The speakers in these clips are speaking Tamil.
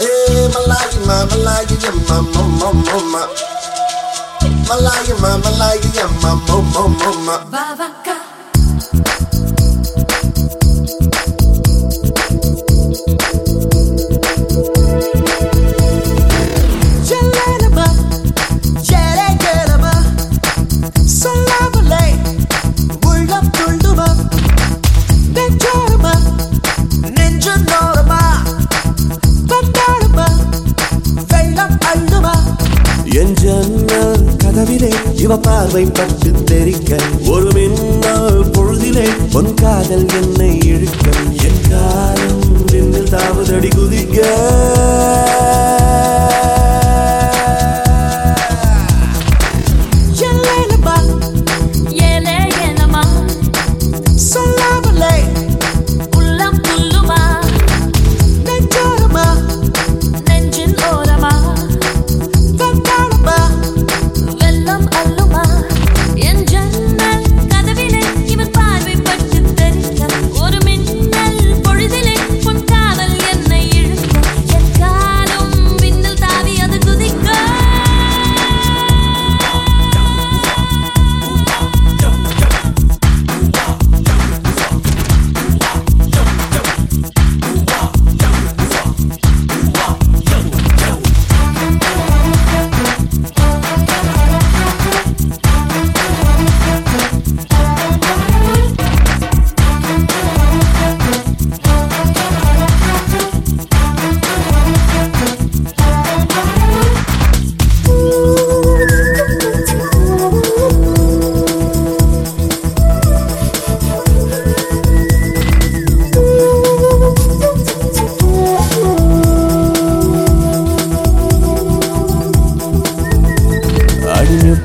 Eh, hey, Malaya, ma, Malaya, ya, ma, mo, mo, mo, ma. Ma, ya, ma, ma. ஜன்னல் இவ பார்வை பட்டு தெரிக்க ஒரு மின்னல் பொழுதிலே பொன் காதல் என்னை இழுக்க.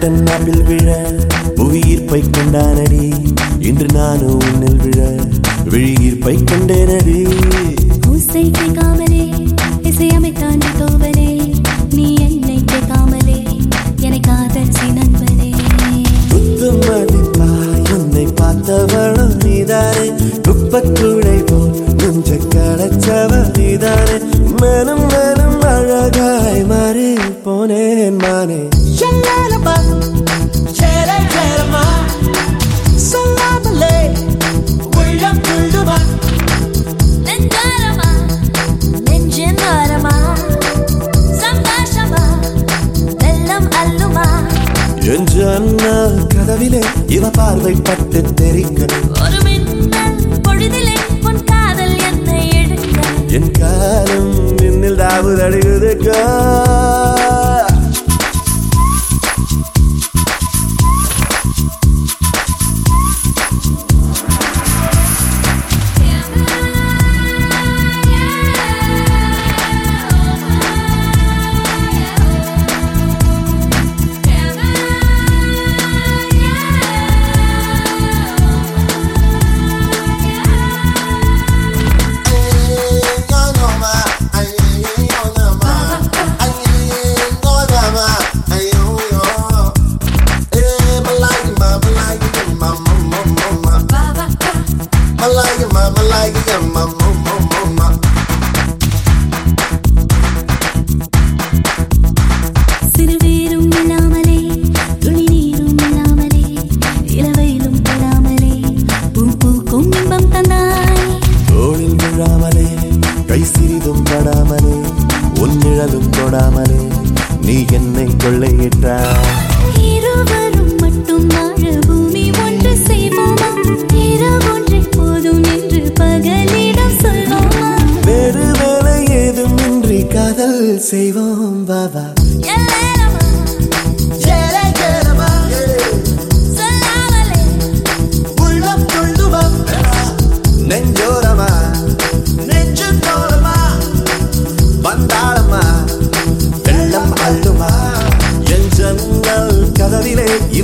அடிநியூட்டன் நாப்பில் விழ புவியீர்ப்பை கொண்டானடி இன்று நானும் உன்னில் விழ விழியீர்ப்பை கொண்டேனடி ஓசை கேட்காமலே இசையமைத்தான் தோவலே நீ என்னை கேட்காமலே என்னை காதல் நண்பனே. மதிப்பாய் உன்னை பார்த்தவளும் நீதானே. குப்பக்கூடை போல் நெஞ்ச கடைச்சவ நீதானே. மேலும் மேலும் அழகாய் மாறி போனேன் இவ பார்வை பட்டு தெரிக்க ஒரு மின்னல் பொழுதிலே உன் காதல் என்னை என் காலம் மின்னில் தாவுதடுகுதுக்க Vavaka, என்னை கொள்ளையிட்டாய் இருவரும் மட்டும் வாழ பூமி ஒன்று செய்வோமா? இரவொன்றை போதும் என்று பகலிடம் சொல்வோமா? வேறு வேலை ஏதும் இன்றி காதல் செய்வோம் பாபா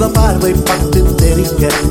ஜன்னல் கதவிலே இவ பார்வை பட்டு தெரிக்க ஒரு மின்னல் பொழுதிலே